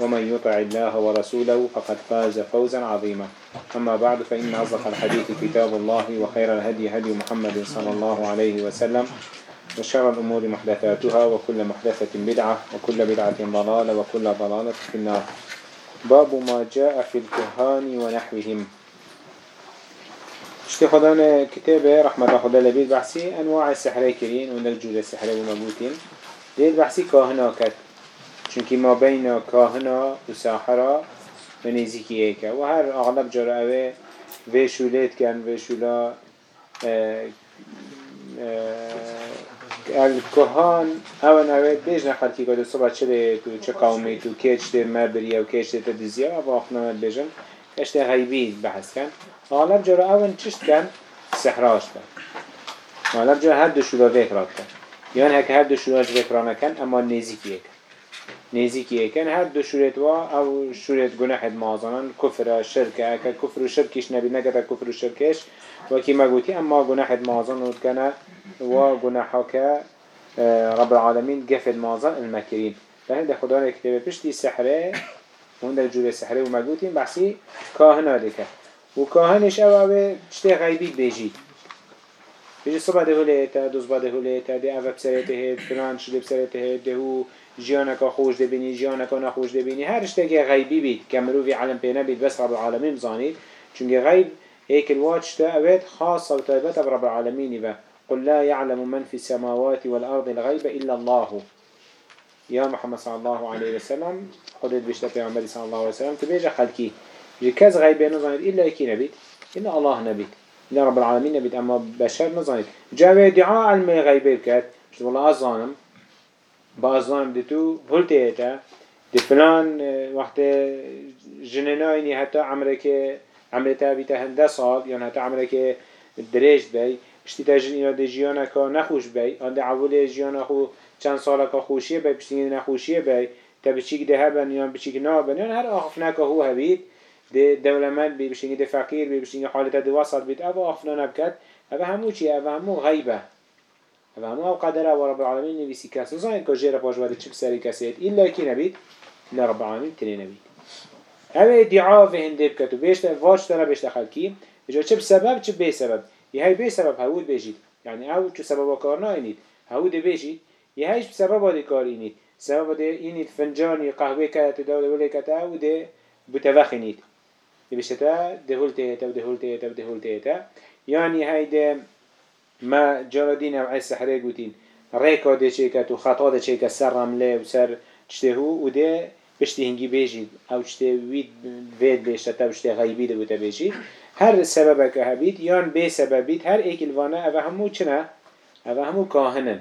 ومن يطع الله ورسوله فقد فاز فوزا عظيما. أما بعد فإن أصدق الحديث كتاب الله وخير الهدي هدي محمد صلى الله عليه وسلم وشر الأمور محدثاتها وكل محدثة بدعة وكل بدعة ضلالة وكل ضلالة في النار. باب ما جاء في الكهان ونحوهم. اشتي خدانا كتابة رحمة الله لبيت بحثي أنواع السحرية كرين ونرجو السحرية ومبوتين ليت بحثي كاهنا چونکی ما بین کاهنا و ساحرا و نزیکی ایکه. و هر اغلب جرا اوه و شولید کن و شولا الكهان اول اوه بیش نخلکی که صبح چه تو چه قومی تو کیچ ده مربریه و کیچ ده تدزیه. و آخنا بیشن. کش ده غیبی بحث کن. اغلب جرا اول چشت کن؟ سحراش کن. اغلب جرا هر دو شولا وکرات کن. یعنی هر دو شولاش وکرانه کن اما نزیکی ایکه. نزیکی کن هر دو شورت وا او شورت گناه معظمان کفر شرک اگر کفر و شرکش نبی نکتا کفر و شرکش و کی مگوتی اما گناه مازن نود کنه و گناه که رب العالمین گفت مازن المکرین به این خدا را پشتی سحره اون در جور سحره و مگوتیم بحثی کاهنا دکه و کاهنش او او چته غیبی بیجی بیجی صبح ده هلیتا دوز با ده هلیتا ده او بسرته هید فلان شده بسرته هید ده جیانکا خوش دبینی جیانکا نخوش دبینی هر اشتاقی غیبی بید. که مروفی علم پینا بید بس رب العالمین بزانید. چونکه غیب هيك الواج تأويت خاصة وتأويت برب العالمين با قل لا يعلم من في السماوات والأرض الغيب إلا الله. يا محمد صلى الله عليه وسلم. خدت بيشتا پیغمبر صلى الله عليه وسلم. تبيجا خلقي كز غيب نظنید إلا يكي نبيت إلا الله نبيت إلا رب العالمين نبيت أما بشر نظنید جاوه دعاء علم غيب بكت والله أظانم بازوان دی تو ایتا دی فلان وقت جنناینی حتی عمره که عمره تا بیتا هنده صاب یا حتی عمره که درشت بی. پشتی تا جن اینا دی جیانا که نخوش بی. آن دی عوول جیانا خو چند ساله که خوشیه بی پشتی نخوشیه بی. تا بچیک ده هبن یا بچیک نابن یا هر آخفنا که هو هبید. دی دولمند بی بشتینگی دی فقیر بی بشتینگی حالت دی وسط بید او آخفنا نبکد. او همو چیه؟ او همو غیبه. و همه او قدره و رب العالمین نویسی کس نزاین که جیر پاش وارد چک سری کسیت ایلا کی نبید؟ ایلا رب العالمین تنی نبید. اوه ادعا و هنده بکتو بیشت واج تره بیشت خلکی. اجا چه سبب چه به سبب؟ یه های به سبب هود بیشید. یعنی او چه سبب کار ناینید؟ هود بیشید. یه هایش سبب آده کار اینید. سبب آده اینید فنجانی قهوه کت داده ولی کت او ده بتوخینید بشتا دهول تهتا و دهول تهتا و دهول تهتا. يعني هيدا ما جردین او عيسى سحره قوتين ريكا دي و خطا دي چه سر رمله و سر چته و دي بشتی هنگي بيجي او چته وید وید بیشتا تا بشته غيبي دي بوده بيجي هر سببك که هبید بي سبب هر ايك الوانه او همو چنا او همو کاهنن.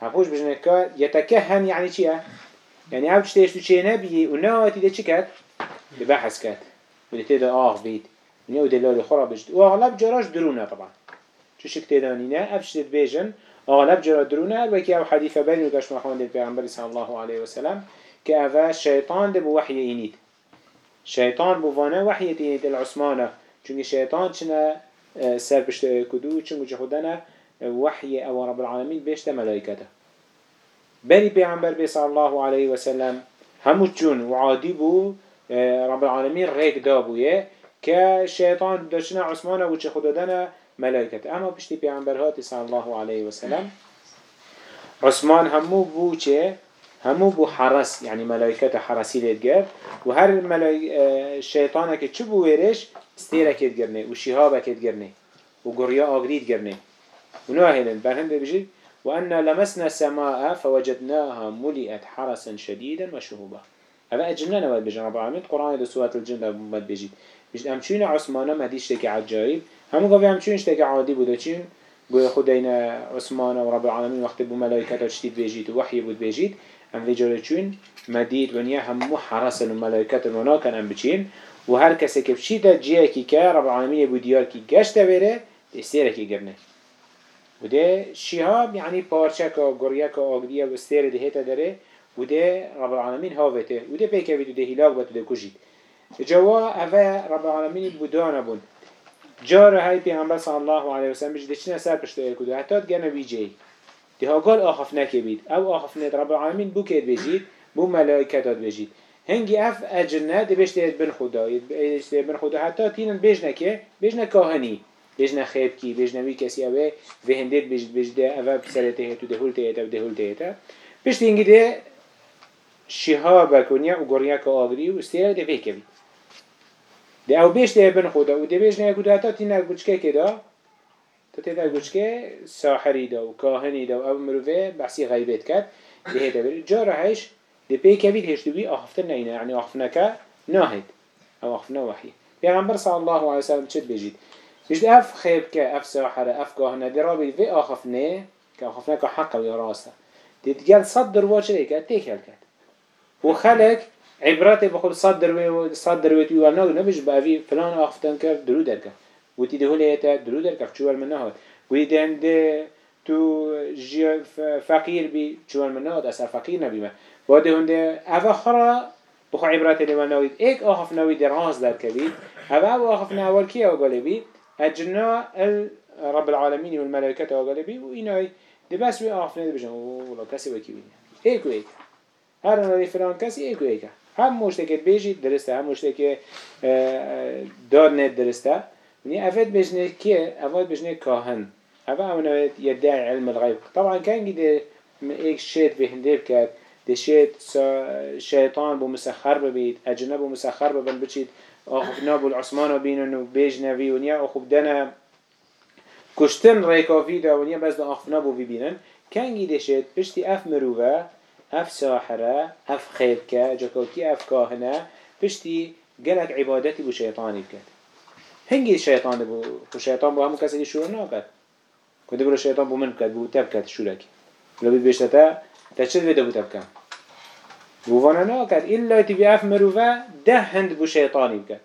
هفوش بجنه كا يتكهن يعني یعنی چیه؟ يعني او چته اشتو چه نبيه و نه آتی ده چه کت؟ ده بحث و دي بید. و نه او دلال بجد و اغلب جراش درونه طبعا. چشک تدانینه افشتت بیجن اغلب جرا درونه وکی او حدیث بین وکش مخوان دل پیغمبر صلی الله علیه وسلم که اوه شیطان ده بو وحی اینید. شیطان بو وانه وحی تینید العثمانه چونکه شیطان چنه سر بشت کدو چونکه خودنه وحی او رب العالمین بیشت ملائکته. بری پیغمبر صلی الله علیه وسلم همو چون بو رب العالمین ریک دابویه که شیطان داشتنه عثمانه و چه خوددنه ملائكة أما بشتي بيعنبرهات صلى الله عليه وسلم عثمان همو بو چه؟ همو بو حرس يعني ملائكة حرسي لتجر وهر ملائكة شيطانك چه بو ويرش استيرك يتجرنه وشهابك يتجرنه وقرياء أغريد جرنه ونوهلن برهند بجي وأن لمسنا السماء فوجدناها ملئت حرسا شديدا وشهوبا هذا أجلنا نوال بجي رب العالمين قرآن دو سورة الجن مد بجي بجي أمشينا عثمانا مهديش تكي همون گاوی هم چون که عادی بود چون چین خود این عثمان و رب العالمین وقت بو ملائکتا چتید بیجید و وحی بود بیجید ام ویجاره چون مدید و نیا همو حرس و ملائکتا رو ناکن ام بچین. و هر کسی که بچیده جیه کی که رب العالمین بود دیار کی گشت بره دستیره کی گرنه. و ده شیهاب یعنی پارچه که گریه که آگریه و ستیره دهیتا داره. وده رب العالمین هاوته. وده پیکه ویدو ده هلاک بتو ده جوا اوه رب العالمین بودانه بون جار هاي پیغمبر صلی الله علیه وسلم بجده چنه سر پشته کدو حتی گنه بیجی ده ها قال آخف نکه بید أو آخف نید رب العالمین بو کید بجید بو ملائکتات بجید. هنگی اف اجنه ده بشته بن خدا. بشته بن خدا. حتی تینن بجنه که بجنه کاهنی. بجنه خیب کی بجنه وی کسی اوه. و هندید بجد بجده اوه بسرته هتو ده هلته هتا و ده هلته هتا بشته هنگی ده شهابه کنیا و گریا که آگری و استیره ده بید ده أو بیش ده بن خدا و ده بیش نه کدا تا تینا گوچکه کدا تا تینا گوچکه ساحری دا و کاهنی دا و أو مروفه بحثی غیبت کد ده ده بر. جارا هیش ده پی کبید هیش دوی آخفتن نینه یعنی آخفتنکه ناهد أو آخفتن وحی. پیغمبر صلی الله علیه وسلم چد بجید؟ بجد اف خیب که اف ساحره اف کاهنه ده رابی في آخفتنه که آخفتنه که حقه و راسته. ده تقال صدر واجه که تیکل کد و خلق عبرات بخود صدر و صدر و تیوال ناگ نبش بأوی فلان آفتن کرد درو درکه و تی دهوله ایتا درو درکه چوال من نهاد و تی دهنده تو جی فقیر بی چوال من نهاد اثر فقیر نبی ما و دهنده اوه خرا بخو عبرات دیوال ناگید ایک آخف نوی دراز در کبید اوه أو آخف نوال کی اوگاله بی اجنا رب العالمين والملائكة وقالبي وإناي دي بس وي آخف نده بجن والله كسي وكي وين ايك هر نالي فلان كسي ايكو ايكا هم مشته که بیجید درسته هم مشته که داد نه درسته. یعنی افت بجنه که افت بجنه کاهن. اول امنویت یدعی علم الغیب. طبعا کنگی ده ایک شید بهنده کرد ده شید شیطان بو مسخر ببید اجنه بو مسخر ببن بچید. آخوب نابو العثمان بینن و بجنه وی ونیا آخوب دنه کشتن ریکافی و ونیا بس ده آخوب نابو ببینن کنگی ده شید پشتی اف مروه اف ساحره اف خیرکه جاکوکی اف کاهنه پشتی گلک عبادتی بو شیطانی بکد. هنگی شیطان بو که شیطان بو همون کسی که شروع ناکد. کده برو شیطان بو من بو تب کد شورک لابی بیشتا تا تا بده بو تب کد بو وانا ناکد. ایلا تی بی اف مروفه ده هند بو شیطانی بکد.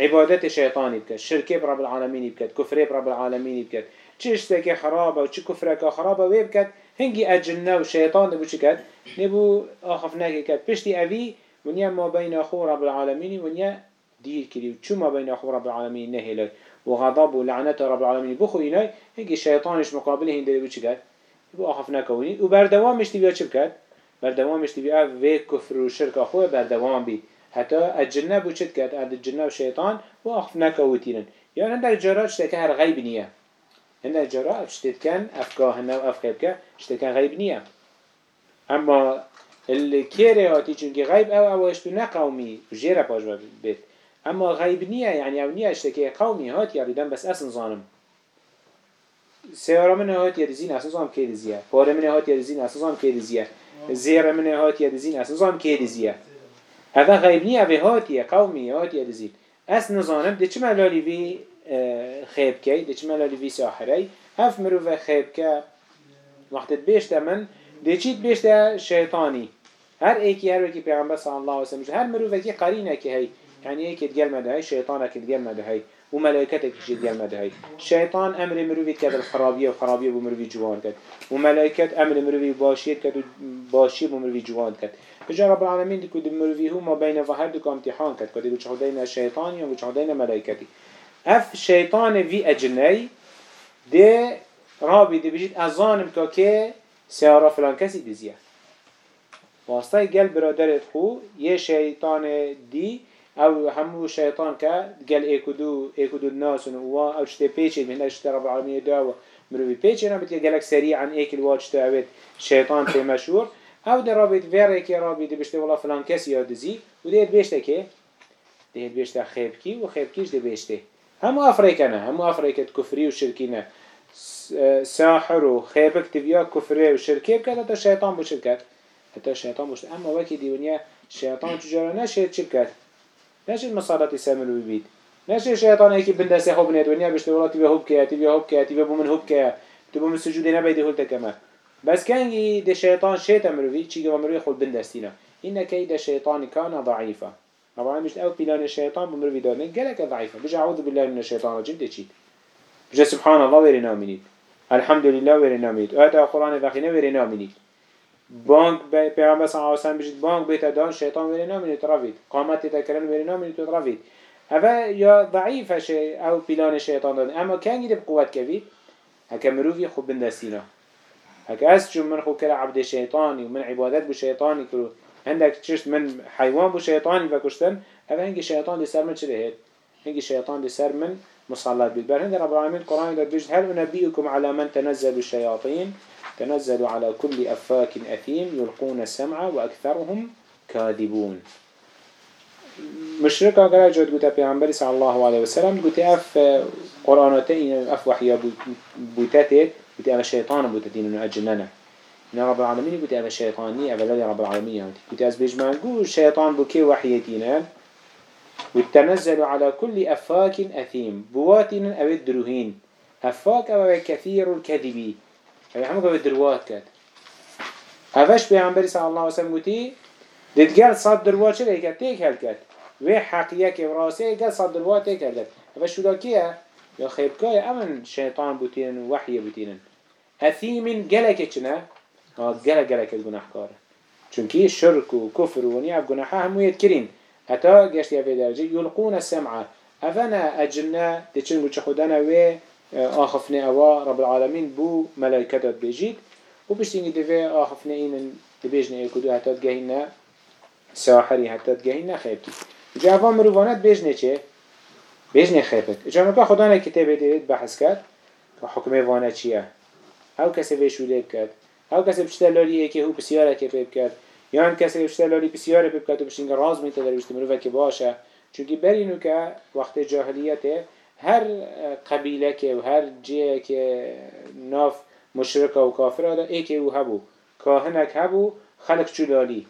عبادت شیطانی بکد. شرکه برب العالمين بکد. کفره برب العالمين بکد. چه خرابه و چه کفره که خرابه وی بکد. هنگی اجنه و شیطان چی کد نبو آخف نگه کد پشتی اوی ونیا ما بین اخو رب العالمین ونیا دیر کری و چو ما بین اخو رب العالمین نهیلای. و غضب و لعنت رب العالمین بخو اینای هنگی شیطانش مقابله هنده دبو چی کد بو آخف نکونی و بردوامش تبیا چی بکد بردوامش تبیا وی کفر و شرک اخوه بردوام بید حتی اجنه بو چید کد اجنه و شیطان. و آخف نکوتیرن یعنی هندک جرات شتکه هر غیب نیه. هنا جرا اشتد كان افكاه هنا وافكاه افكا اشتد كان غيب نيا اما الكيري هاتي چونك غيب او یعنی او اشتو نا قومي جيرا باش بيت اما غيب نيا يعني او نيا اشتد كي قومي هات يردن بس اسن ظانم سيارة من هات يرزين اساسا هم كي دزيه پاره من هات يرزين اساسا هم كي دزيه زير من هات يرزين اساسا هم كي دزيه هذا غيب نيا به هاتي قومي هات يرزين اس نظانم ده چه ملالی بي خيب كي دي چما لالي في ساحري هف مروف خيب كا وقت بيشتا من دي چيت بيشتا شيطاني هر ايكي هر وكي پیغمبر صلى الله عليه وسلم هر مروف كي قرينة كي هي يعني ايكي تقل مده هي شيطانك تقل مده هي وملائكتك شي تقل مده هي شيطان أمر مروفي كد الخرابية وخرابية بمروفي جوان كد وملائكت أمر مروفي باشيت كد وباشي بمروفي جوان كد فجاء رب العالمين دكو دمروفي هما بين ظهر دكو امتحان كد كد يقول شهدين الشيطاني ويقول شهدين ملائكتي اف شیطان وی اجنی ده رابی ده بجید ازانم که که سیارا فلان کسی دزیه واسطه گل برادرت خو یه شیطان دی أو همو شیطان که گل ایکودو ایکودو ناس و أو شته پیچید من اشته رب العالمین دعوه مروی پیچید نبید گلک سریعا ایکل واج اوید شیطان پی مشهور أو ده رابید ویره که رابید بشته والله فلان کسی یادزی و ده بیشته که ده بیشته خیب کی و خیب کیش ده بیشته هم أفريقنا هم أفريقيا كفري وشركينا ساحر وخيبك تبيا كفري وشركي بكت حتى الشيطان بشركت حتى الشيطان بوش أما وكي ديونيا الشيطان تجارة نشيت شركت نشيت مصارات يسامل ويبيد نشيت الشيطان هيك بندسي خو بنيت ونيا بشتي والله تبيا هوب كيا تبيا هوب كيا تبيا بومن هوب تبيا من السجود نبيدي هولتا كمان بس كان دي الشيطان شيطان مروي تشيجي مروي خود بندستينا إن كيد الشيطان كان ضعيفا العالمين بيجت أو بلان الشيطان بمروي دارن قالك ضعيفة. بيجي أعوذ بالله من الشيطان الرجيم. تشيد بيجي سبحان الله ويري نامنيت الحمد لله ويري نامنيت وآتا القرآن ذاخينا ويري نامنيت بانك پیغمبر صلی الله علیه و سلم بجید بانک بیت دان شیطان ولی نامینی ترافید قامت ولی نامینی ترافید اوه یا ضعیف شی أو پیلان شیطان داد اما کن گیده بقوت کوید هکه مروفی خوب بندستینا. هکه از چون من خوب کرا عبد شیطانی و من عبادت بو شیطانی کرو عندك چشت من حيوان بو شيطاني بكشتن هذا هنگي شيطان لسر من هيد هنگي شيطان لسر من مصلات بالبر. هند رب العالمين القرآن بيجد هل أنبئكم على من تنزل الشياطين؟ تنزل على كل أفاك أثيم يلقون السمع وأكثرهم كاذبون. مشركة قال جود قلت پیغمبر صلى الله عليه وسلم قلت اف قرآناتين اف وحيا بوتاتي قلت اف شيطان بوتاتين انه اجننا ان رب العالمين قلت اف شيطاني اف لدي رب العالمين قلت از بيجمان قول الشيطان بكي وحيتين وتنزل على كل أفاك أثيم بواتين أو الدروهين أفاك أو كثير الكذبي أو همك أو الدروات كات أفش بيعنبري صلى الله عليه وسلم قلتي دتقال صد دروات شو ليك تيك هالكات که راسه گل صد دروات تيك هالكات أفش شو لكيه يا خيب كايا أمن شيطان بوتين وحي بوتين أثيم جلك چنه جلك جلك الجناح كاره چونكي شرك وكفر ونيا بجناحها هم يذكرين حتى جشت في درجة يلقون السمع. أفنا أجلنا تشين بوش خدنا و آخفنا أوا رب العالمين بو ملائكة بيجيت وبشتين دفع آخفنا إن تبيجنا يكدو حتى تجهنا ساحري حتى تجهنا خيبكي جاوا مروانات بيجنا چه؟ بيجنا خيبت جانا كا خدانا كتابه ديت بحث كد حكمه وأنا چيه أو کسی ویشوله بکرد او کسی بشتلالیه که هو بسیاره که بکرد یان کسی اشتلالی بسیار بکات و بشینگ راز میته در بشت مروفه که باشه. چونکی برینو که وقت جاهلیت هر قبیله که و هر جیه که ناف مشرک و کافر دا ایکی او هبو. کاهنک هبو خلق چولالی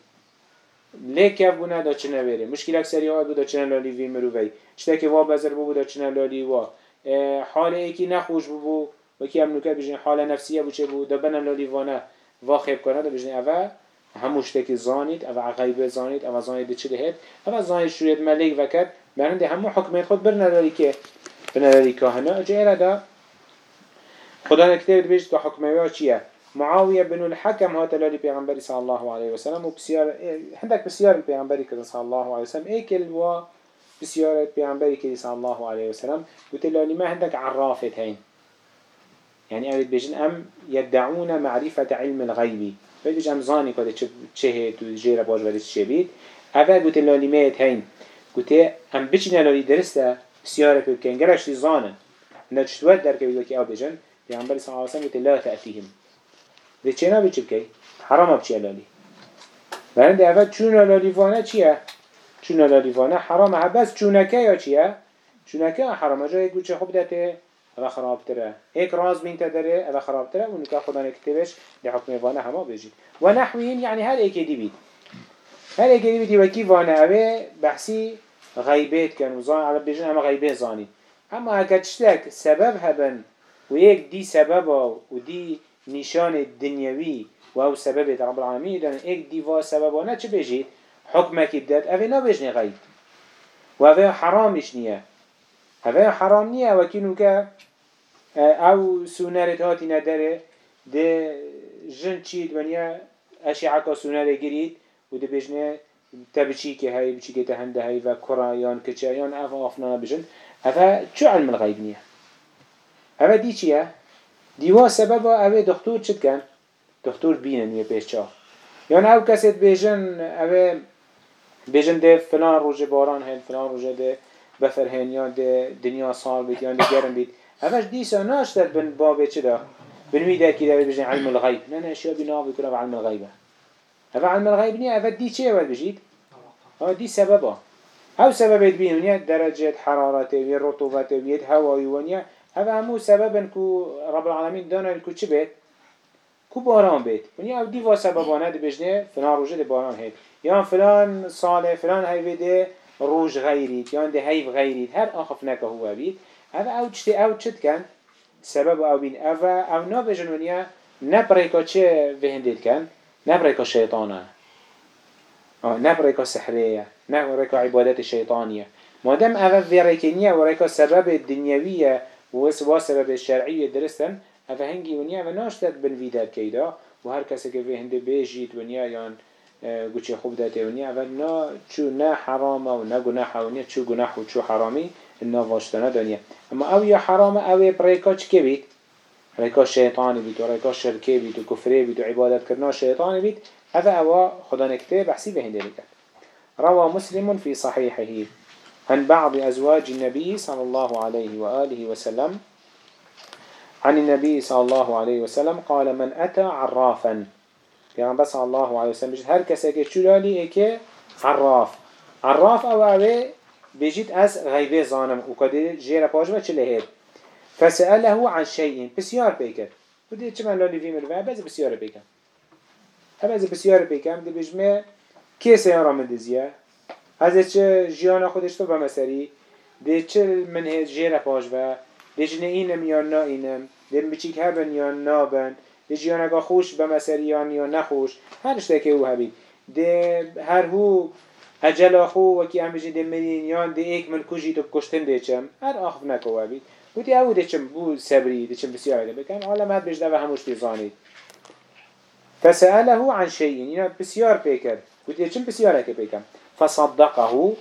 لیک بونه دا چنه بره مشکلک سریعات بود دا چنه لالی وی مروفه چطه که وا بزر بود دا چنه لالی وا. حال ایکی نخوش بو. و کی هم نکه بجنه حال نفسیه بو چه بود؟ دا بنا لالی وانه. وا خیب کنه دا بجنه اوه هموش تکی زانید او عقیبه زانید او زانید چه دهید او زانید شوید ملیک وکد برنده همو حکمیت خود برنداری که برنداری کهنه جایره دا خدا نکتر بیشت که حکمه چیه؟ معاوية بن الحكم هو تلالي پیغمبر صلى الله عليه وسلم. وبسيار عندك بسيار البيغمبر كده صلى الله عليه وسلم. ايكل و بسيار البيغمبر كده صلى الله عليه وسلم. وتلالي ما عندك عرافة هين یعنی يعني أود بيجن أم يدعون معرفة علم الغيب بيد بيجن زاني كده چه تو جيرا باش ورد چه بيد أول قلت لاليميت هين قلت أم بيجن لالي درسته؟ بسيارة بكين جرش دي زانا نجتوات دركه بيجن أو بيجن بيعنبر صلى الله عليه قلت لا تأتيهم ده چه نبي چه بكي حرام بچه لالي برند اول چون لالیوانه چیه؟ چون لالیوانه حرامه بس چونکه یا چیه؟ چونکه حرامه جای گوچه خوب دته اوه خراب تره ایک راز بین تدره اوه خراب تره و نکا خدا نکتبش لحکم وانه همه بجید و نحوین یعنی هر ایکی دی بید هر ایکی دی بید وکی وانه اوه بحثی غیبت کن و زان عرب بجن اما غیبه زانی اما اگر چتک سبب هبن و یک دی سبب و دی نشان دنیوی و أو سبب رب العالمین دان ایک دیوا سببانه چه بجید حکمك بدات اوه نبجنه غیب و اوه حرامش نیه اوه حرام نیه وکی که او سونرت هاتی نداره ده جن چید ونیا اشی عکا سونره گرید و ده بجنه تبچی که هی بچی که تهنده هی و کرا یان کچه یان اف آفنا بجن افا چو علم الغیب نیه افا دی چیه؟ دیوا سبب اوه دکتور چید کن؟ دکتور بینه نیه پیش چا یان او کسید بجن اوه بجن ده فلان روژه باران هن فلان روژه ده بفر هن یا ده دنیا سال بید یا ده گرم بید هفش ديسا ناشتر بن بابه چدا بن میده که دارید بجن علم الغيب. نه نه بنا بکرا و علم الغیبه هفه علم الغيب نیه هفه دی چه اول بجید ها دی سببا هاو سببت بینونیه درجه حرارته وی رطوبته وی هوایی ونیه هفه همو سببا كو رب العالمین دانا که چه بيت؟ كو باران بید ونیه او دی سببانه دی بجنه. فلان روجه دي باران هید يان فلان ساله فلان هیوه دی روج غيريت. یا دي هيف غيريت. هر آخف نکه هو بيت. هذا أو چتی أو چت کن سبب أو بین أو أو نابجن ونیا نبریکا چه وهندید کن نبریکا شیطانه آه نه ريكا سحرية نه ريكا عبادات الشيطانية ما دام أفا في ريكينية وريكا سبب الدنيوية وسوا سبب الشرعية درستن أفا هنجي ونيا وناشتد بن في دار كيدا وهر كسي كفي هنده بيجيت ونيا يان گوچه خوب داته ونیا اول نا چو نه حرامه و نه گناه ونیا چو گناه و چو حرامی نا واشتنه دنیا. اما أو یا حرامه أو بريكا چكي بيت ريكا شيطاني بيت و ريكا شركي بيت و كفري بيت و عبادت كرنا شيطاني بيت هذا هو خدا نكتب بحسي بهنده لك روى مسلم في صحيحه عن بعض أزواج النبي صلى الله عليه وآله وسلم عن النبي صلى الله عليه وسلم قال من أتى عرافا. پیغمبر صلی الله علیه و سلم بجید هر کسی که چولالی ای که عراف. عراف او او بجید از غیبه زانم. او کدی جیر پاش و چه لهید فسأله عن شیئین. بسیار بیکر، پیکر بودی چه من لالی ویمر و ابز بسیار پیکم ابز بسیار پیکم دی بجمه که سیان را مندزیه از چه جیان خودش تو بمسری دی چه هد جیر پاش و دی جنه اینم یا نا اینم؟ دی بچیک هبن یا نابن ده جیان اگا خوش بمسریان یا نخوش. هر اشتاکه او هبید ده هر هو اجل خو وکی هم بجی ده مرین یان ده ایک من کجی تو کشتن ده چم. هر آخف نکو هبید بودی او ده چم بو سبری ده چم بسیار ده بکن. عالم هد بجده و هموش تیزانید فسأله عن شيء يعني بسيار بيكر قلت چم بسيار هكا بيكم فصدقه.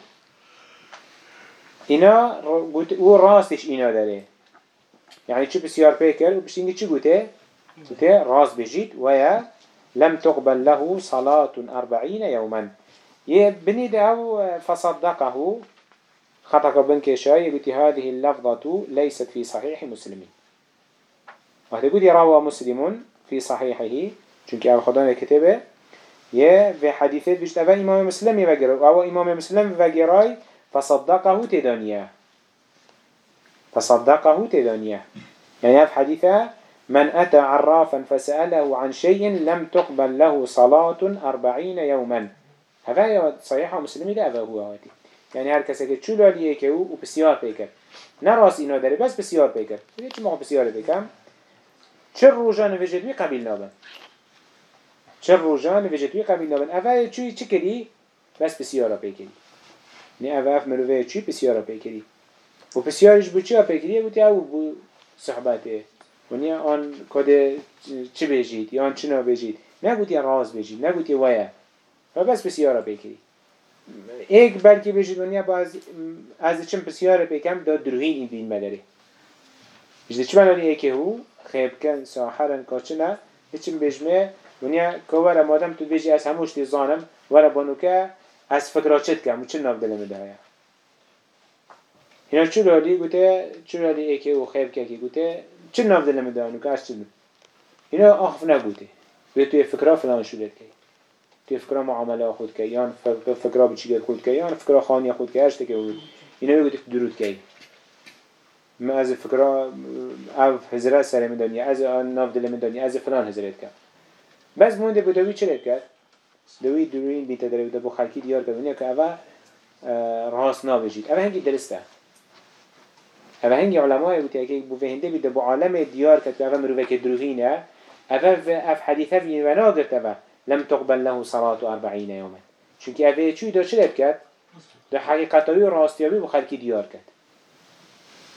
إنا و راستش إنا داره. يعني شو بسيار بيكر وبشتينجي شو قلته قلته راس بجيت ويا لم تقبل له صلاة أربعين يوما. يبني ده فصدقه. خطك بن كشاي قلت هذه اللفظة ليست في صحيح مسلم. وهذا قلت روى مسلم في صحيحه. چونك أبو خدان كتبه يه في حديثات بيشت أفا إمام مسلم يفجر أو إمام مسلم يفجراي فصدقه تدانيا فصدقه تدانيا يعني في حديثة من أتى عرافا فسأله عن شيء لم تقبل له صلاة أربعين يوما. هذا صحيحة مسلمي أفا هو هاتي يعني هر کسی که چولو لیه و بسیار پیکر. نه بس بسیار پیکر. چه موقع بسیار پیکم چه روژان وجدوی قبیل نابن؟ چه روزان ویژتوی قبیل نابن؟ اوه چوی چی؟ بس بسیارا پیکری. نه اف مروه چی؟ بسیارا پیکری. و بسیارش بو چی ها پیکری بودی أو بو صحبته و نه آن کده چی بجید؟ یا آن چنا بجید؟ نه بودی راز بجید نه بودی ویا و بس بسیارا پیکری ایک بلکی بجید و نه باز از چم بسیارا پیکم داد دروهین این بین مداره بجید چی بلانی ایکه هو خیب کن ساحرن کاچنه هیچم بجمه ونیا که وره مادم تو بیجی از هموش تی زانم وره بانو که از فکرات چت کم و چه ناف دلم ده هیا اینا چو رالی گوته چو رالی ایکه و خیب که گوته چه ناف دلم ده هنو که چه اینا آخف نگوته به توی فکرها فلان شدت که. توی فکرها معامله خود که. یا فکرها بچیگه خود که. یا فکرها خانی خود که. هشت که بود. اینا بگوته درود که. ما از فکرها او هزره سر از ناف دل دنیا از فلان هزرت کرد بس مونده بود دوی چه کرد؟ دوی دروین بیت بود بو خلکی دیار کرد که اوه راست نابجید. اوه هنگی درسته. اوه هنگی علماء بود که بو فهنده بید بو عالم دیار کرد که اوه که دروینه اوه اف حدیثه بین و ناگرد اوه لم تقبل له صلاة أربعين يوما چونك اوه چوی دو چه کرد ده حقیقتاوی و راستیابی بو خلکی دیار کرد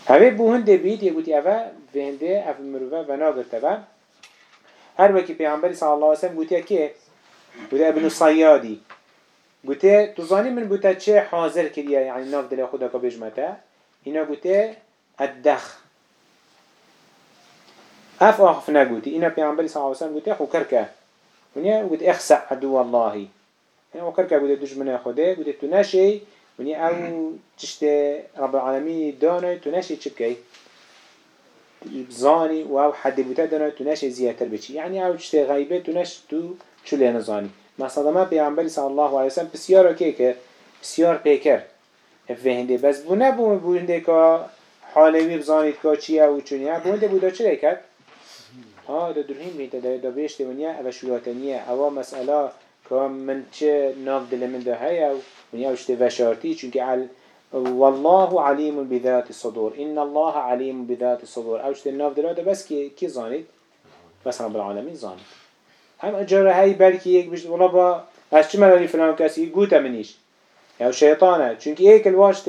اوه بو هنده بید یه گوتی اوه فهنده اوه مروفه و ناگرد اوه هر وکی پیامبری صلی الله علیه و که گوته ابن صیادی. گوته تو زانی من بوده چه حاضر کریه یعنی ناف دل خدا که بجمته اینا گوته الدخ أف آخف نگوتی اینا پیامبری صلی الله علیه و سلم گوته خو کرکه ونیا گوته اخسع عدو الله. کرکه گوته دشمن خوده گوته تو نشی ونیا أو چشت رب تو نشی چه بکی زاني و حد بوتا دانا. تو نش زیاتر بچی یعنی أو غیبه تو نش تو چلی نزانی مثلا ما پیامبری صلی الله علیه وسلم بسیار که که بسیار پیکر فهنده بس بو نبو. بونده که حالوی بزانید که چیه و چونیه بونده بودا چه کرد ها دا درهیم بیده دا دا بیشت ونیا أو شلاتنیه أو مسئله که من چه ناف دل من ده هیا ونیا اوشته وشارتی چونکه والله عليم بذات الصدور إن الله عليم بذات الصدور أوش الناف دلاته بس كي كي زانيت بس رب العالمين زانيت هم أجر هاي بلكي يك بيش والله با از چه ملالی فلان کسی؟ گوتا منیش. یا شیطانه. چونکه ایک الواش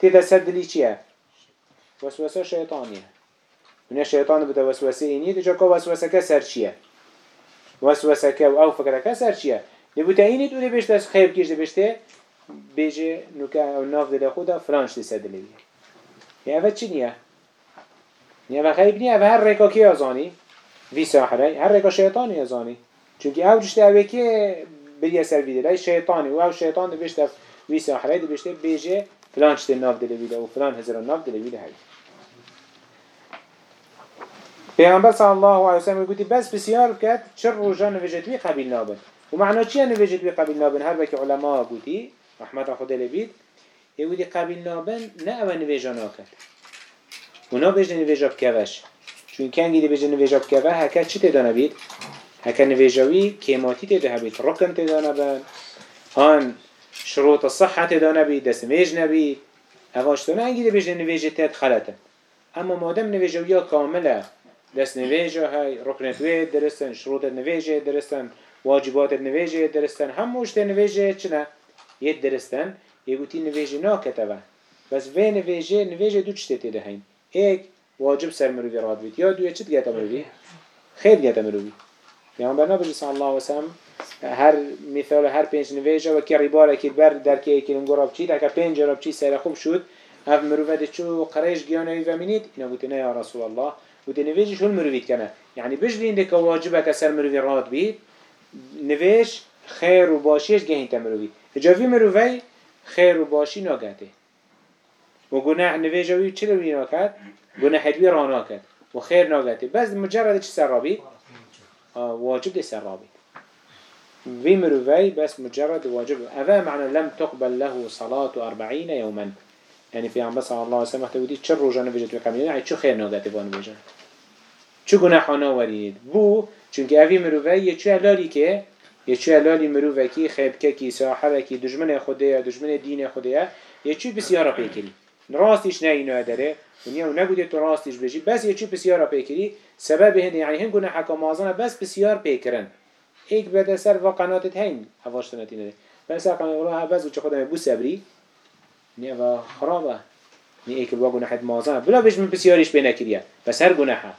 تیدا سدلی چیه؟ وسوسه شیطانیه. من شیطان بده وسوسه اینی دجا که وسوسه که سر چیه؟ وسوسه که او فکر که سر چیه؟ لبوتا اینی تو بشت از خیب کش بشته بیجه نوکه او ناف دل خودا فلانش دی سدلی یا اوه چی نیه؟ نیه اوه خیب نیه اوه هر ریکا کی ازانی؟ وی ساحره هر ریکا شیطانی ازانی چونکه او جشته اوه که بریه سر ویده. شیطانی و او شیطان دی بشته وی ساحره دی بشته بیجه فلان شته ناف دل ویده و فلان هزار ناف دل ویده پیغمبر صلی الله علیه وسلم گویی بس بسیار کرد چه روزا نوشت قبیل نابن؟ و معنا چیه نوشت قبیل نابن؟ هر وقت علما گویی رحمت خدا لبید یه قبیل نابن نه اول نوشت ناکرد اونا بجن نوشت بکوش چون کنگی دی بجن نوشت بکوه هکه چی تدا نبید؟ هکه نوشتوی کیماتی تدا نبید رکن تدا نبن هان شروط الصحة تدا نبید دست میج نبید. هواشتونه انگی دی بجن نوشت تد خلطه. اما مادم نوشتوی کامله. دست نویجه های رکنت وی درستن شروط نویجه درستن واجبات نویجه درستن هموش ده نویجه چنه یه درستن یه گوتی نویجه نا کتبه بس وی نویجه نویجه دو چطه تیده هین ایک واجب سر مروی راد بید یا دوی چت گیتا مروی؟ خیر گیتا مروی. یعنی برنا بجی صلی الله وسلم هر مثال هر پنج نویجه و که ریباره که بر در که ایکی لنگو چید اکا پنج راب چید سر خوب شد. اف ده چو قریش گیانه و منید؟ اینا گوتی نه یا رسول الله. وده نویجش هل مروفيت کنه يعني بجلين دك واجبة كسر مروفي راد بيت نویش خیر و باشیش گهین تمروی جاوی مروی خیر و باشی ناگهته و گناه نویجوی چه روی ناکد؟ گناه حدوی را ناکد و خیر ناگهته بس مجرد چه سر رابی؟ واجب ده سر رابی في مروي بس مجرد واجب. أفا معنى لم تقبل له صلاة أربعين يوما يعني في عم بس الله سمح تودي تشر رجال نفجت بكامل يعني شو خير نوجات فان بيجان چه گناهانا ورید بو؟ چونکه اوی مروفه یه چه الالی که؟ یه چه الالی مروفه کی؟ خیبکه کی؟ صاحبه کی؟ دجمن خوده یا دجمن دین خوده یا؟ یه چه بسیارا پیکری. راستیش نه اینو داره. دنیا و نگوده تو راستش بجی. بس یه چه بسیارا پیکلی سبب هنده یعنی هن گناه حکا مازانه بس بسیار پیکرن. ایک بده سر و قناتت هنگ هواشتنتی نده بس قنات الله بس و چه خودم بو سبری. نه و خرابه. نه ایک حد مازانه بلا بجم بسیاریش بینه کریه بس هر گناحه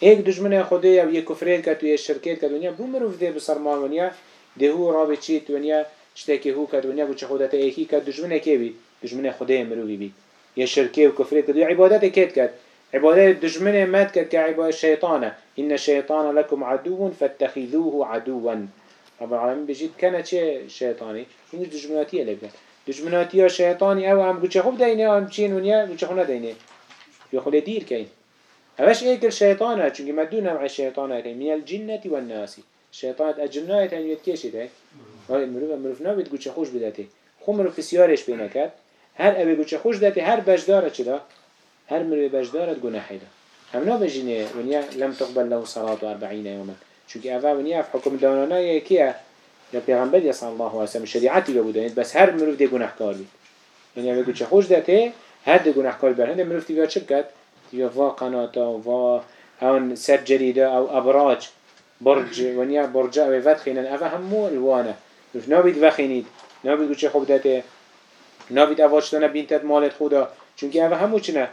ایک دشمن خدا یا یک کفریت کرد و یک شرکت کرد ونیا بو مروف ده بسر مال ونیا ده هو رابط چیت ونیا شتکی هو کرد ونیا بچه خودت ایکی کرد دشمن کی بید دشمن خدا مروفی بید یه شرکه و کفریت کرد و عبادت کت کرد. عبادت دشمن مات کرد که عبادت شیطانه. إن الشيطان لكم عدو فاتخذوه عدوا. رب العالمين بجيت كان چه شيطاني إنه دجمناتية لبكت دجمناتية شيطاني أو هم قلت خوب دينه هم چين ونيا قلت خونا دينه يخلي دير كين هواش ايك الشيطانة چونك مدون نوع الشيطانة من الجنة والناس. الشيطانة الجنة تن يتكيش ده هاي مروف مروف نابد قلت خوش بداته. خو مروف سيارش بينكت هر أبي قلت خوش داته هر بجدارة چلا هر مروف بجدارة جناحي ده هم نابجينه ونيا لم تقبل له صلاة أربعين يوما. چونك أفا ونيا في حكم دونانا يكيه يا پیغمبر صلى الله عليه وسلم شريعتي بودنید بس هر مروف ده گناهکار بید یعنی اگه چه خوش داته هر ده گناهکار بر هنده مروف تیویا چه بکد وا قناتا وا هون سر جريدة أو أبراج برج ونيا برج أو فات خينن أفا همو الوانه. مروف نابید وخينید نابید چه خوب داته نابید أفاشتنا بینتت مالت خودا. چونك أفا همو چنه؟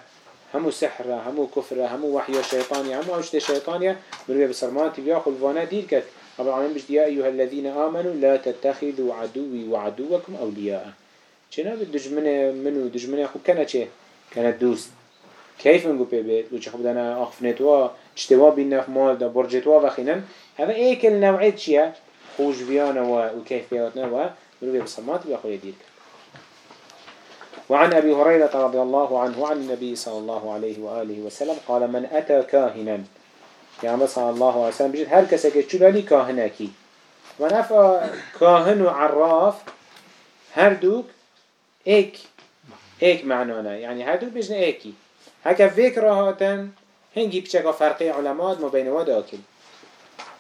همو سحر همو كفر همو وحي شيطاني همو أوشت شيطانية مروف بسرمان تيويا خلوانه دير كد رب العالمين بجد يا أيها الذين آمنوا لا تتخذوا عدوي وعدوكم أولياء چنا بالدجمنة منو دجمنة خو كانت چه؟ كانت دوست. كيف نقول بيت وش خب دنا أخفنتوا اشتوا بالنف مال دا برجتوا وخينن هذا إيه كل نوعية شيء خوش بيانا وكيف بياتنا ومنو بصمات بيأخذ يدير وعن أبي هريرة رضي الله عنه عن النبي صلى الله عليه وآله وسلم قال من أتى كاهنا يعني صلى الله عليه وسلم بجد هر كسك شلالي كاهنكي ونفع كاهن وعراف هردوك ايك ايك معنانا يعني هردوك بجن ايكي هكا فكرة هاتن هنجي بشكا فرقي علماء ما بين واد اكل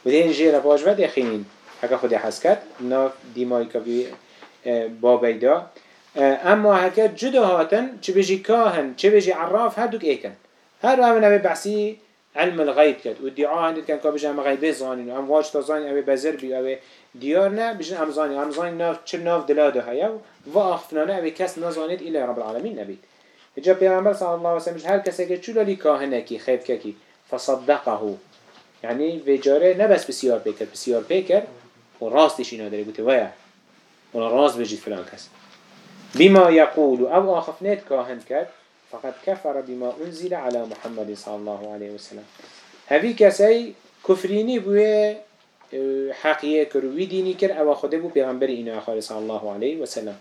ودين جيرا باش ود يخينين هكا خود حسكت ناف ديماي كبي بابي دا اما هكا جدا هاتن چه بيجي كاهن چه بيجي عراف هردوك ايكن هر اوه نبي بحثي علم الغيب كد والدعاء عندك كان كابج أم غيب زانين وأم واج تزاني أو بزر بي أو ديارنا بجن أم زاني أم زاني ناف چل ناف دلاده هيا وأخفنانا أو كس نزانيت رب العالمين نبيت اجا پیامبر صلی الله علیه و سلم هر کسی که چولا کاهنه کی خیب کی؟ فصدقه. یعنی وجاره نه بس بسیار بکر بسیار بکر و راستش اینا داره. گوته وای اونا راست بجی فلان کس. بما یقول او آخفنیت کاهن کرد فقط کفر بما انزل علی محمد صلی الله علیه و سلم. هفی کسی کفرینی بوی آه، حقيقة كروي ديني كر أو خده بو پیغمبر إنا آخر صلى الله عليه وسلم.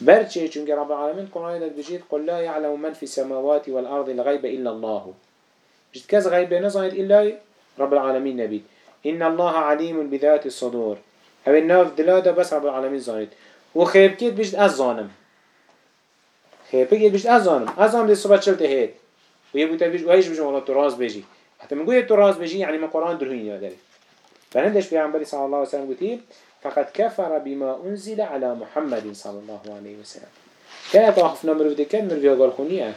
برچه چونك رب العالمين قرآن بجيت قل لا يعلم من في السماوات والأرض الغيب إلا الله. جد كز غيب نظنت إلا رب العالمين نبي إن الله عليم بذات الصدور. أو الناف دلادا بس رب العالمين زانت وخيب كيت بجد أز خیر بگید بیشت از آنم از آنم دست صبح چلته هید و یه بوده بیش و هیچ بجم والله تو راز بجی. حتی من گوید تو راز بجی یعنی من قرآن درهین یادری فهندش پیغمبری صلی الله علیه وسلم گویی فقد كفر بما أنزل على محمد صلى الله عليه وسلم. أخفنا مروف كان مروف يقال خونية